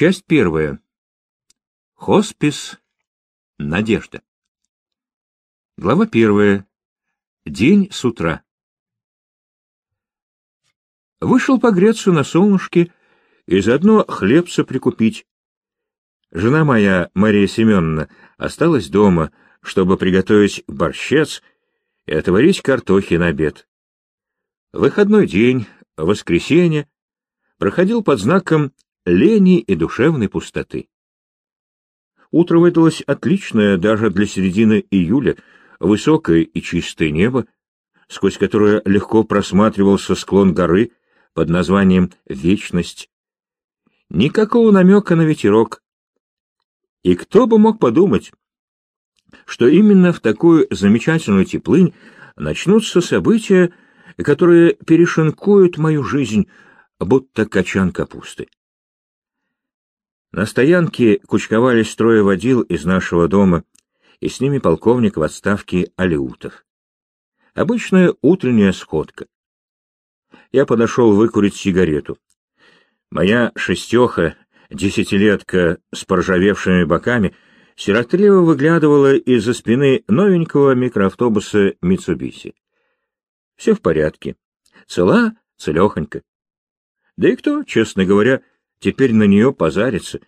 Часть первая. Хоспис. Надежда. Глава первая. День с утра. Вышел погреться на солнышке и заодно хлебца прикупить. Жена моя, Мария Семеновна, осталась дома, чтобы приготовить борщец и отварить картохи на обед. Выходной день, воскресенье, проходил под знаком лени и душевной пустоты. Утро выдалось отличное даже для середины июля, высокое и чистое небо, сквозь которое легко просматривался склон горы под названием «Вечность». Никакого намека на ветерок. И кто бы мог подумать, что именно в такую замечательную теплынь начнутся события, которые перешинкуют мою жизнь, будто качан капусты. На стоянке кучковались трое водил из нашего дома, и с ними полковник в отставке Алиутов. Обычная утренняя сходка. Я подошел выкурить сигарету. Моя шестеха, десятилетка с поржавевшими боками, сиротливо выглядывала из-за спины новенького микроавтобуса «Митсубиси». Все в порядке. Цела, целехонька. Да и кто, честно говоря, теперь на нее позарится,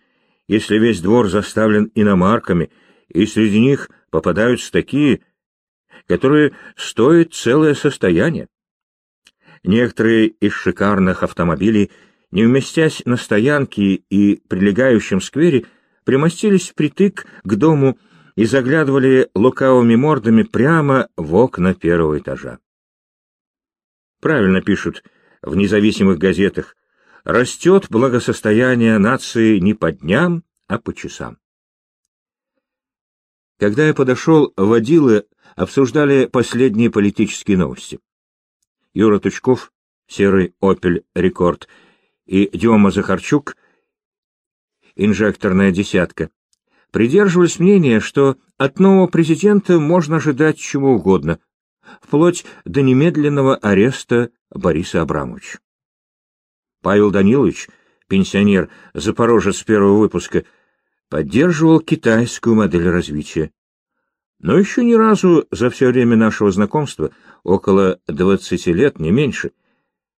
если весь двор заставлен иномарками, и среди них попадаются такие, которые стоят целое состояние. Некоторые из шикарных автомобилей, не вместясь на стоянке и прилегающем сквере, примостились впритык к дому и заглядывали лукавыми мордами прямо в окна первого этажа. Правильно пишут в независимых газетах, растет благосостояние нации не по дням, а по часам. Когда я подошел, водилы обсуждали последние политические новости. Юра Тучков, серый «Опель Рекорд», и Дема Захарчук, инжекторная десятка, придерживались мнения, что от нового президента можно ожидать чего угодно, вплоть до немедленного ареста Бориса Абрамовича. Павел Данилович, пенсионер, запорожец первого выпуска, поддерживал китайскую модель развития. Но еще ни разу за все время нашего знакомства, около двадцати лет, не меньше,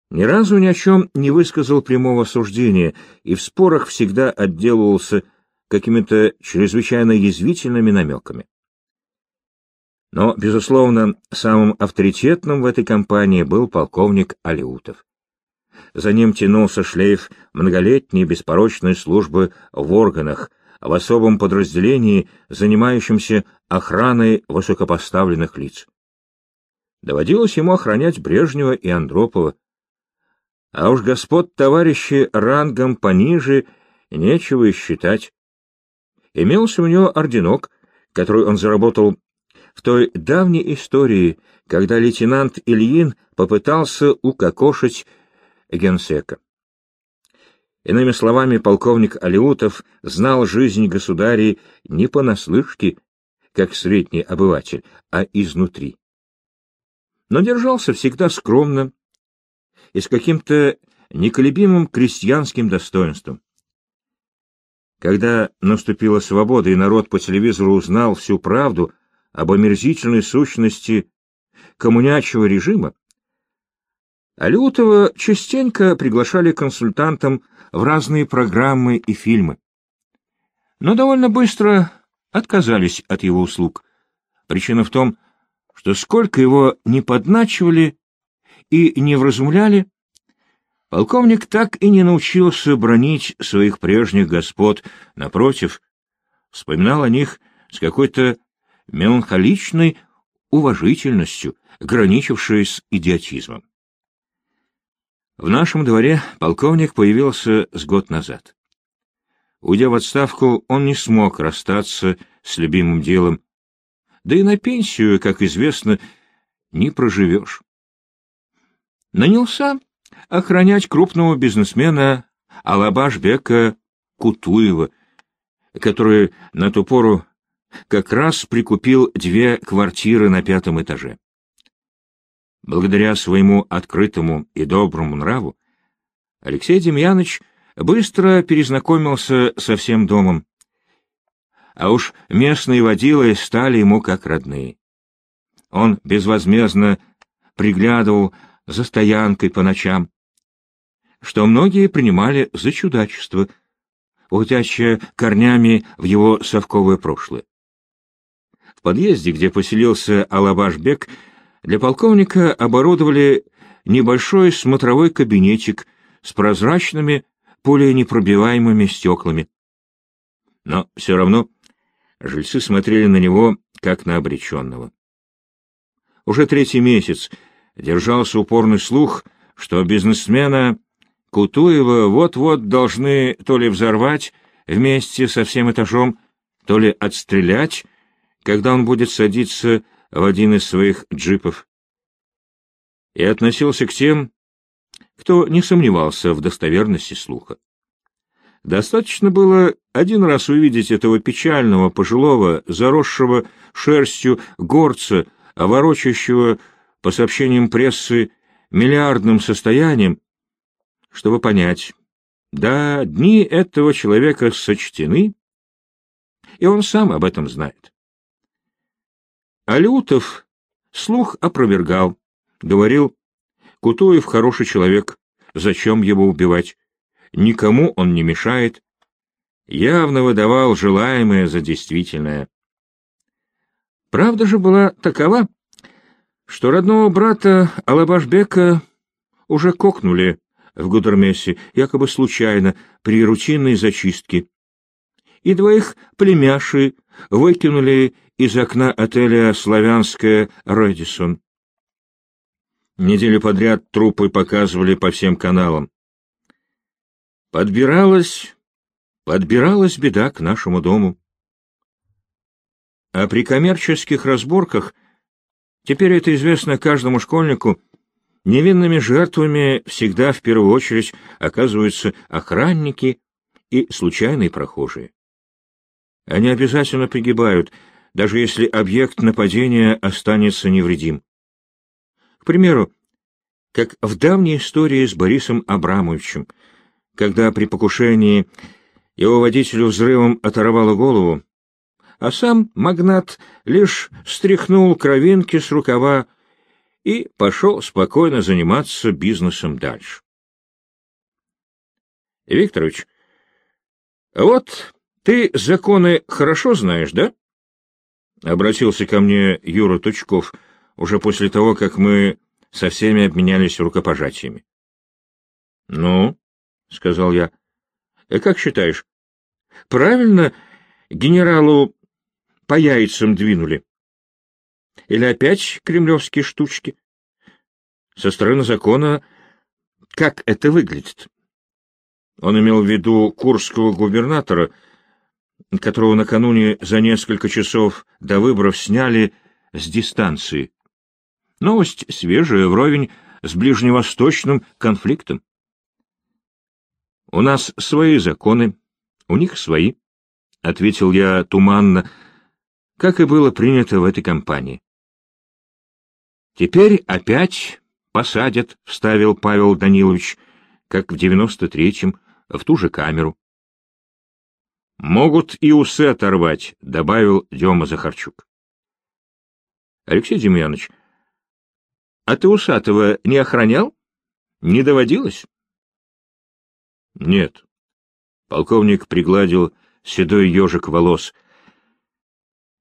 ни разу ни о чем не высказал прямого суждения и в спорах всегда отделывался какими-то чрезвычайно язвительными намеками. Но, безусловно, самым авторитетным в этой компании был полковник Алиутов. За ним тянулся шлейф многолетней беспорочной службы в органах, в особом подразделении, занимающемся охраной высокопоставленных лиц. Доводилось ему охранять Брежнева и Андропова. А уж господ товарищи рангом пониже нечего и считать. Имелся у него орденок, который он заработал в той давней истории, когда лейтенант Ильин попытался укокошить генсека. Иными словами, полковник Алиутов знал жизнь государей не понаслышке, как средний обыватель, а изнутри. Но держался всегда скромно и с каким-то неколебимым крестьянским достоинством. Когда наступила свобода и народ по телевизору узнал всю правду об омерзительной сущности коммунячего режима, Алютова частенько приглашали консультантом в разные программы и фильмы. Но довольно быстро отказались от его услуг. Причина в том, что сколько его не подначивали и не вразумляли, полковник так и не научился бронить своих прежних господ, напротив, вспоминал о них с какой-то меланхоличной уважительностью, граничившей с идиотизмом. В нашем дворе полковник появился с год назад. Уйдя в отставку, он не смог расстаться с любимым делом, да и на пенсию, как известно, не проживешь. Нанялся охранять крупного бизнесмена Алабашбека Кутуева, который на ту пору как раз прикупил две квартиры на пятом этаже. Благодаря своему открытому и доброму нраву Алексей Демьянович быстро перезнакомился со всем домом. А уж местные водилы стали ему как родные. Он безвозмездно приглядывал за стоянкой по ночам, что многие принимали за чудачество, уходящее корнями в его совковое прошлое. В подъезде, где поселился Алабашбек, для полковника оборудовали небольшой смотровой кабинетик с прозрачными, пуленепробиваемыми стеклами. Но все равно жильцы смотрели на него, как на обреченного. Уже третий месяц держался упорный слух, что бизнесмена Кутуева вот-вот должны то ли взорвать вместе со всем этажом, то ли отстрелять, когда он будет садиться в один из своих джипов. И относился к тем, кто не сомневался в достоверности слуха. Достаточно было один раз увидеть этого печального, пожилого, заросшего шерстью горца, ворочащего, по сообщениям прессы, миллиардным состоянием, чтобы понять, да, дни этого человека сочтены, и он сам об этом знает. Алютов слух опровергал, говорил, Кутуев хороший человек, зачем его убивать, никому он не мешает, явно выдавал желаемое за действительное. Правда же была такова, что родного брата Алабашбека уже кокнули в Гудермесе, якобы случайно, при рутинной зачистке, и двоих племяши выкинули из окна отеля «Славянская Рэдисон». Неделю подряд трупы показывали по всем каналам. Подбиралась, подбиралась беда к нашему дому. А при коммерческих разборках, теперь это известно каждому школьнику, невинными жертвами всегда в первую очередь оказываются охранники и случайные прохожие. Они обязательно погибают, даже если объект нападения останется невредим. К примеру, как в давней истории с Борисом Абрамовичем, когда при покушении его водителю взрывом оторвало голову, а сам магнат лишь стряхнул кровинки с рукава и пошел спокойно заниматься бизнесом дальше. Викторович, вот ты законы хорошо знаешь, да? Обратился ко мне Юра Тучков уже после того, как мы со всеми обменялись рукопожатиями. — Ну, — сказал я, — э, как считаешь, правильно генералу по яйцам двинули? Или опять кремлевские штучки? Со стороны закона как это выглядит? Он имел в виду курского губернатора — которого накануне за несколько часов до выборов сняли с дистанции. Новость свежая, вровень с ближневосточным конфликтом. «У нас свои законы, у них свои», — ответил я туманно, как и было принято в этой компании. «Теперь опять посадят», — вставил Павел Данилович, как в девяносто третьем, в ту же камеру. — Могут и усы оторвать, — добавил Дема Захарчук. — Алексей Демьянович, а ты усатого не охранял? Не доводилось? — Нет. Полковник пригладил седой ежик волос.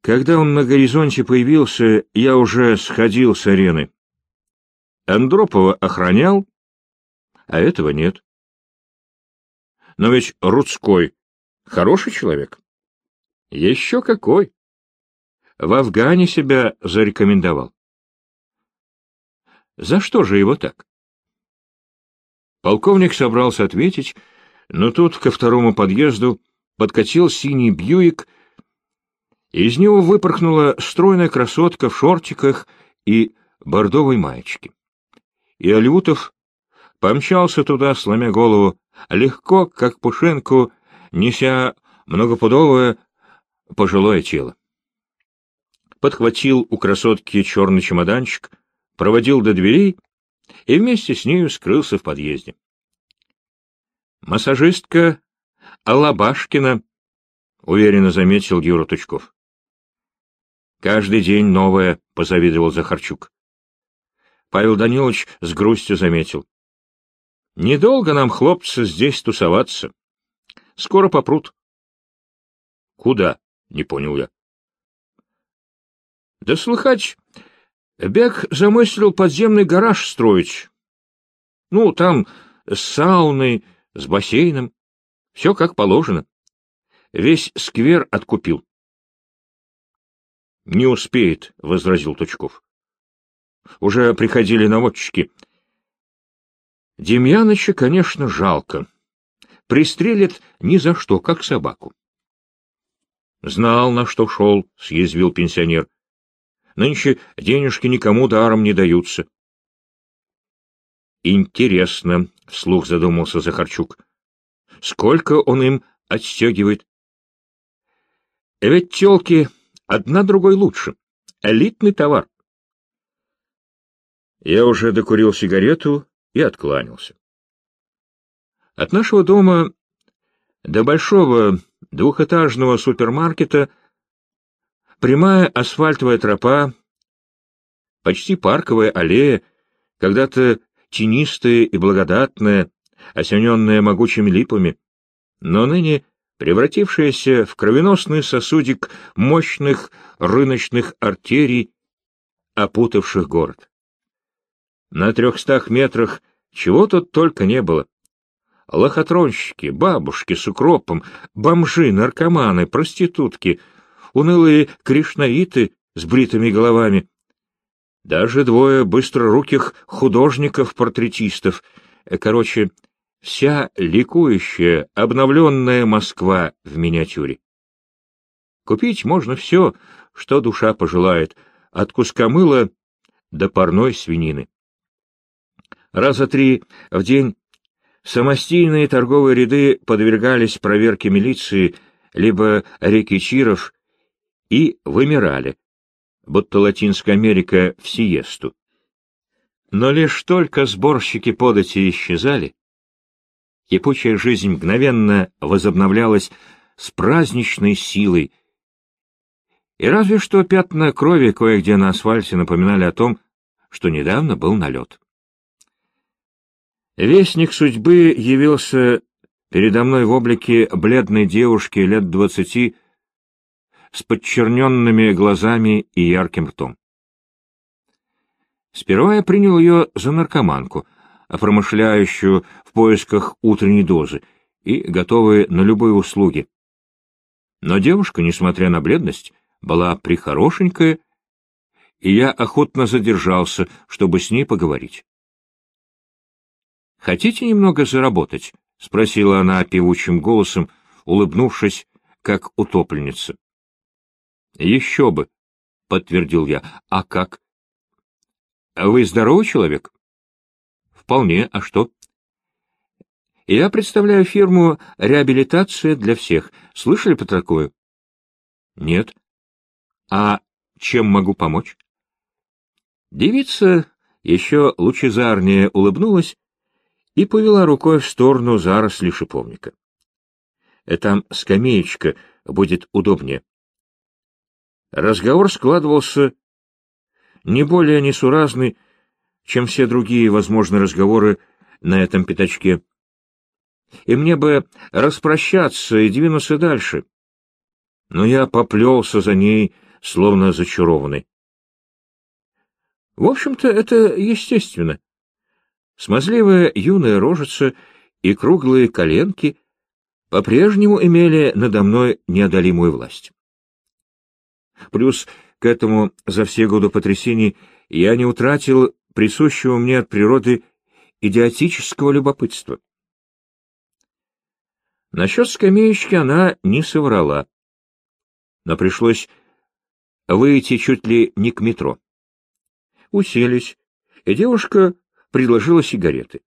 Когда он на горизонте появился, я уже сходил с арены. Андропова охранял, а этого нет. Но ведь Рудской Хороший человек? Еще какой! В Афгане себя зарекомендовал. За что же его так? Полковник собрался ответить, но тут ко второму подъезду подкатил синий бьюик, из него выпорхнула стройная красотка в шортиках и бордовой маечке. И Алютов помчался туда, сломя голову, легко, как пушинку, неся многопудовое пожилое тело. Подхватил у красотки черный чемоданчик, проводил до дверей и вместе с нею скрылся в подъезде. Массажистка Алабашкина, — уверенно заметил Юра Тучков. Каждый день новое, — позавидовал Захарчук. Павел Данилович с грустью заметил. Недолго нам, хлопцы, здесь тусоваться. Скоро попрут. Куда? — не понял я. Да слыхать, Бег замыслил подземный гараж строить. Ну, там с сауной, с бассейном. Все как положено. Весь сквер откупил. — Не успеет, — возразил Тучков. Уже приходили наводчики. Демьяныча, конечно, жалко. Пристрелят ни за что, как собаку. — Знал, на что шел, — съязвил пенсионер. Нынче денежки никому даром не даются. Интересно, — вслух задумался Захарчук. Сколько он им отстегивает? Ведь телки одна другой лучше. Элитный товар. Я уже докурил сигарету и откланялся. От нашего дома до большого двухэтажного супермаркета — Прямая асфальтовая тропа, почти парковая аллея, когда-то тенистая и благодатная, осененная могучими липами, но ныне превратившаяся в кровеносный сосудик мощных рыночных артерий, опутавших город. На трехстах метрах чего тут только не было. Лохотронщики, бабушки с укропом, бомжи, наркоманы, проститутки — унылые кришнаиты с бритыми головами. Даже двое быстроруких художников-портретистов. Э, короче, вся ликующая, обновленная Москва в миниатюре. Купить можно все, что душа пожелает, от куска мыла до парной свинины. Раза три в день самостийные торговые ряды подвергались проверке милиции, либо рекичиров, и вымирали, будто Латинская Америка в сиесту. Но лишь только сборщики подати исчезали, кипучая жизнь мгновенно возобновлялась с праздничной силой, и разве что пятна крови кое-где на асфальте напоминали о том, что недавно был налет. Вестник судьбы явился передо мной в облике бледной девушки лет двадцати с подчерненными глазами и ярким ртом. Сперва я принял ее за наркоманку, промышляющую в поисках утренней дозы и готовую на любые услуги. Но девушка, несмотря на бледность, была прихорошенькая, и я охотно задержался, чтобы с ней поговорить. «Хотите немного заработать?» — спросила она певучим голосом, улыбнувшись, как утопленница. — Еще бы, — подтвердил я. — А как? — Вы здоровый человек? — Вполне. А что? — Я представляю фирму «Реабилитация для всех». Слышали про такое? — Нет. — А чем могу помочь? Девица еще лучезарнее улыбнулась и повела рукой в сторону заросли шиповника. — Там скамеечка будет удобнее. Разговор складывался не более несуразный, чем все другие возможные разговоры на этом пятачке. И мне бы распрощаться и двинуться дальше. Но я поплелся за ней, словно зачарованный. В общем-то, это естественно. Смазливая юная рожица и круглые коленки по-прежнему имели надо мной неодолимую власть. Плюс к этому за все годы потрясений я не утратил присущего мне от природы идиотического любопытства. Насчет скамеечки она не соврала, но пришлось выйти чуть ли не к метро. Уселись, и девушка предложила сигареты.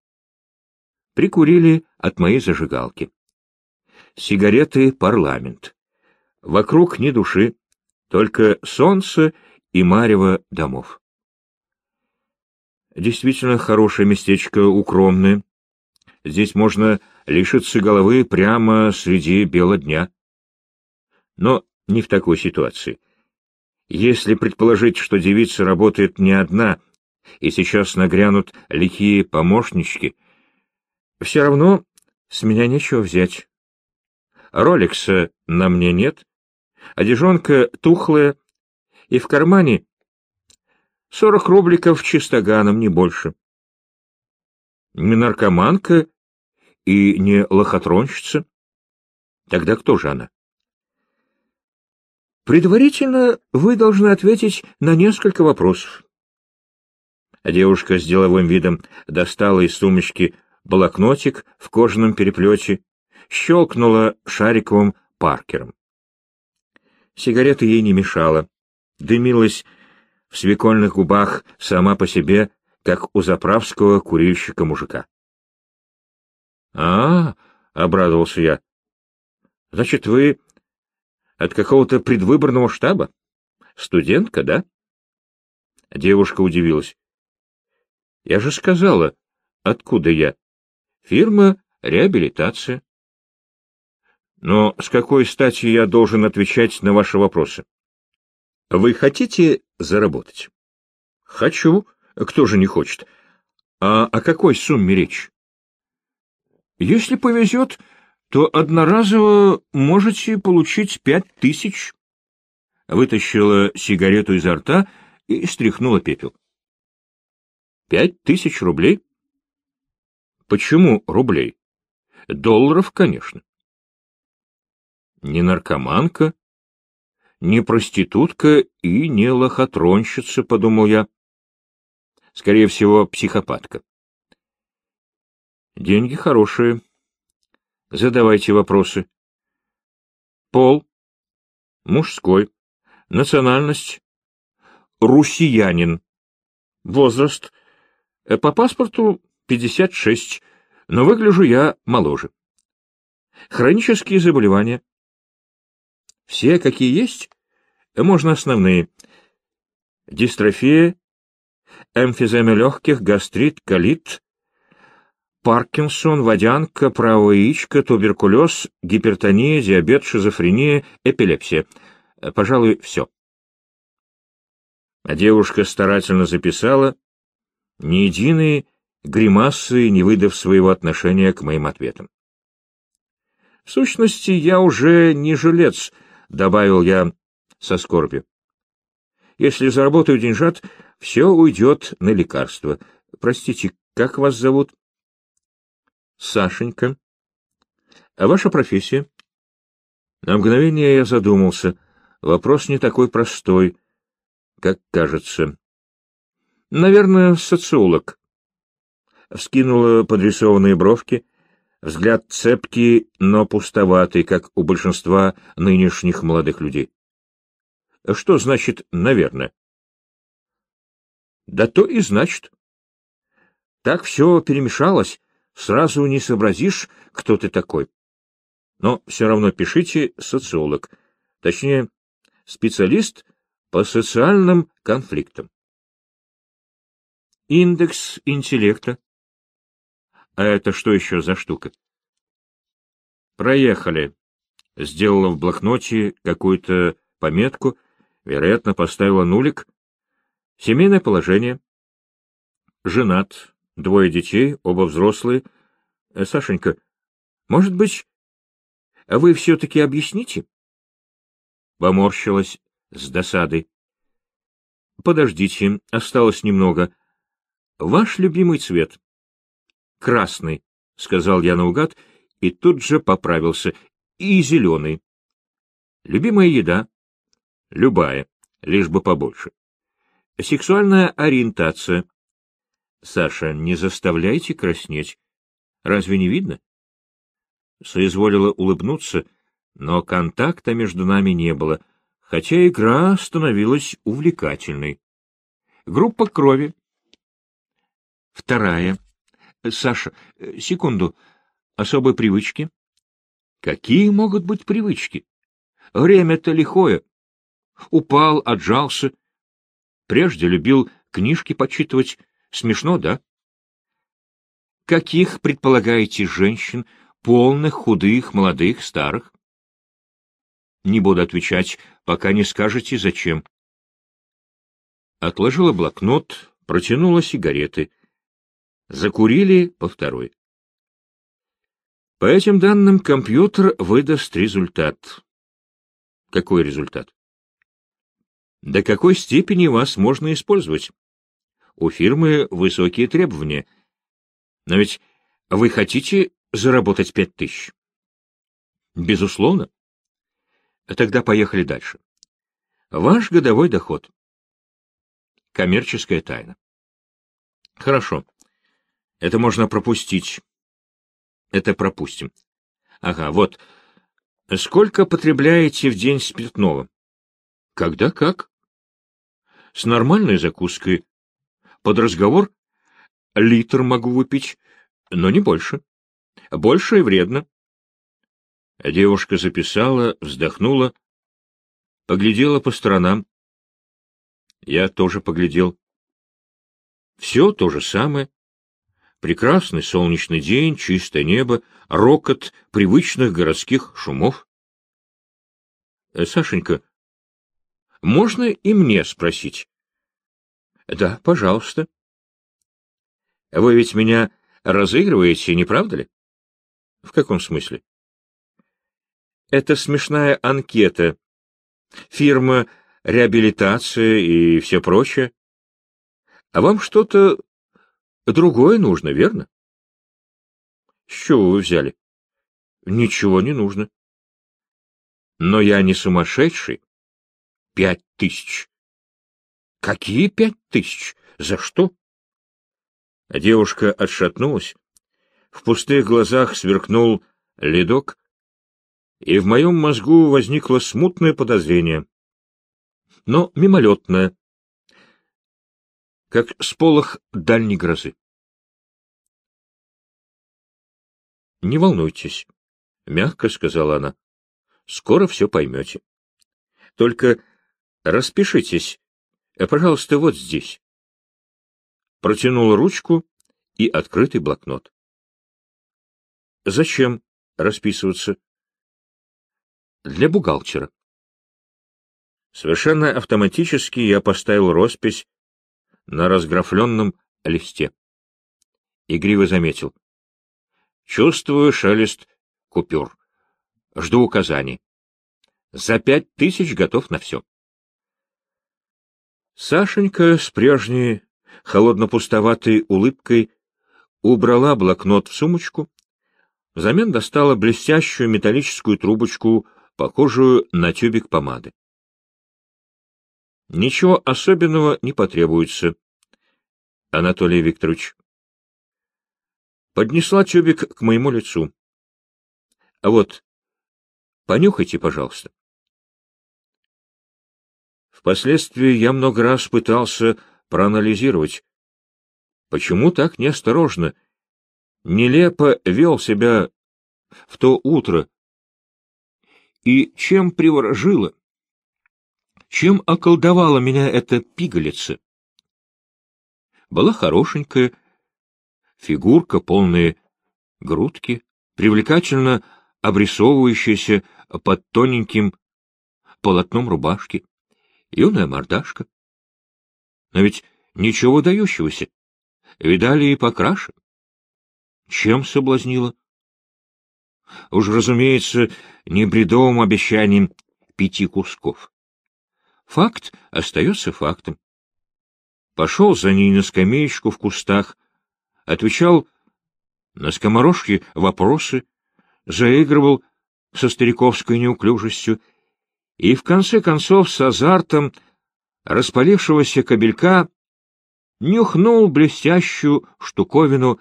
Прикурили от моей зажигалки. Сигареты — парламент. Вокруг ни души, только солнце и марево домов. Действительно хорошее местечко, укромное. Здесь можно лишиться головы прямо среди бела дня. Но не в такой ситуации. Если предположить, что девица работает не одна, и сейчас нагрянут лихие помощнички, все равно с меня нечего взять. Роликса на мне нет, одежонка тухлая, и в кармане сорок рубликов чистоганом, не больше. Не наркоманка и не лохотронщица. Тогда кто же она? Предварительно вы должны ответить на несколько вопросов. Девушка с деловым видом достала из сумочки блокнотик в кожаном переплете, щелкнула шариковым паркером. Сигарета ей не мешала, дымилась в свекольных губах сама по себе, как у заправского курильщика-мужика. — А, — обрадовался я, — значит, вы от какого-то предвыборного штаба? Студентка, да? Девушка удивилась. — Я же сказала, откуда я. Фирма реабилитация. Но с какой стати я должен отвечать на ваши вопросы? Вы хотите заработать? Хочу. Кто же не хочет? А о какой сумме речь? Если повезет, то одноразово можете получить пять тысяч. Вытащила сигарету изо рта и стряхнула пепел. Пять тысяч рублей? Почему рублей? Долларов, конечно. Не наркоманка, не проститутка и не лохотронщица, подумал я. Скорее всего, психопатка. Деньги хорошие. Задавайте вопросы. Пол. Мужской. Национальность. Русиянин. Возраст. Э, по паспорту 56, но выгляжу я моложе. Хронические заболевания. Все, какие есть, можно основные. Дистрофия, эмфизема легких, гастрит, колит, Паркинсон, водянка, правое яичко, туберкулез, гипертония, диабет, шизофрения, эпилепсия. Пожалуй, все. А девушка старательно записала ни единой гримасы, не выдав своего отношения к моим ответам. В сущности, я уже не жилец, — добавил я со скорбью. Если заработаю деньжат, все уйдет на лекарства. Простите, как вас зовут? Сашенька. А ваша профессия? На мгновение я задумался. Вопрос не такой простой, как кажется. Наверное, социолог. Вскинула подрисованные бровки, взгляд цепкий, но пустоватый, как у большинства нынешних молодых людей. Что значит «наверное»? Да то и значит. Так все перемешалось, сразу не сообразишь, кто ты такой. Но все равно пишите «социолог», точнее, специалист по социальным конфликтам. Индекс интеллекта. А это что еще за штука? Проехали. Сделала в блокноте какую-то пометку, вероятно, поставила нулик. Семейное положение. Женат, двое детей, оба взрослые. Э, Сашенька, может быть, вы все-таки объясните? Поморщилась с досадой. Подождите, осталось немного. Ваш любимый цвет? Красный, сказал я наугад, и тут же поправился. И зеленый. Любимая еда? Любая, лишь бы побольше. Сексуальная ориентация? Саша, не заставляйте краснеть. Разве не видно? Соизволила улыбнуться, но контакта между нами не было, хотя игра становилась увлекательной. Группа крови. Вторая. Саша, секунду. Особые привычки? Какие могут быть привычки? Время-то лихое. Упал, отжался. Прежде любил книжки почитывать. Смешно, да? Каких, предполагаете, женщин полных, худых, молодых, старых. Не буду отвечать, пока не скажете, зачем. Отложила блокнот, протянула сигареты. Закурили по второй. По этим данным компьютер выдаст результат. Какой результат? До какой степени вас можно использовать? У фирмы высокие требования. Но ведь вы хотите заработать пять тысяч? Безусловно. Тогда поехали дальше. Ваш годовой доход. Коммерческая тайна. Хорошо. Это можно пропустить. Это пропустим. Ага, вот. Сколько потребляете в день спиртного? Когда как? С нормальной закуской. Под разговор литр могу выпить, но не больше. Больше и вредно. Девушка записала, вздохнула, поглядела по сторонам. Я тоже поглядел. Все то же самое. Прекрасный солнечный день, чистое небо, рокот привычных городских шумов. Э, — Сашенька, можно и мне спросить? — Да, пожалуйста. — Вы ведь меня разыгрываете, не правда ли? — В каком смысле? — Это смешная анкета. Фирма реабилитация и все прочее. А вам что-то Другое нужно, верно? С чего вы взяли? Ничего не нужно. Но я не сумасшедший. Пять тысяч. Какие пять тысяч? За что? Девушка отшатнулась. В пустых глазах сверкнул ледок, и в моем мозгу возникло смутное подозрение, но мимолетное, как сполох дальней грозы. Не волнуйтесь, — мягко сказала она. — Скоро все поймете. Только распишитесь, э, пожалуйста, вот здесь. Протянула ручку и открытый блокнот. — Зачем расписываться? — Для бухгалтера. Совершенно автоматически я поставил роспись на разграфленном листе. Игриво заметил. Чувствую шелест купюр. Жду указаний. За пять тысяч готов на все. Сашенька с прежней холодно-пустоватой улыбкой убрала блокнот в сумочку, взамен достала блестящую металлическую трубочку, похожую на тюбик помады. Ничего особенного не потребуется, Анатолий Викторович поднесла тюбик к моему лицу. — А вот, понюхайте, пожалуйста. Впоследствии я много раз пытался проанализировать, почему так неосторожно, нелепо вел себя в то утро и чем приворожило, чем околдовала меня эта пигалица. Была хорошенькая, фигурка, полные грудки, привлекательно обрисовывающаяся под тоненьким полотном рубашки, юная мордашка. Но ведь ничего дающегося. Видали и покраше. Чем соблазнила? Уж, разумеется, не бредовым обещанием пяти кусков. Факт остается фактом. Пошел за ней на скамеечку в кустах, отвечал на скоморожки вопросы, заигрывал со стариковской неуклюжестью и, в конце концов, с азартом распалившегося кабелька нюхнул блестящую штуковину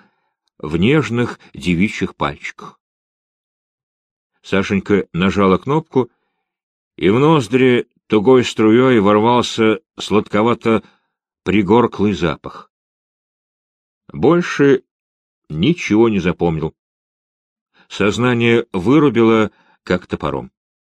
в нежных девичьих пальчиках. Сашенька нажала кнопку, и в ноздри тугой струей ворвался сладковато-пригорклый запах. Больше ничего не запомнил. Сознание вырубило, как топором.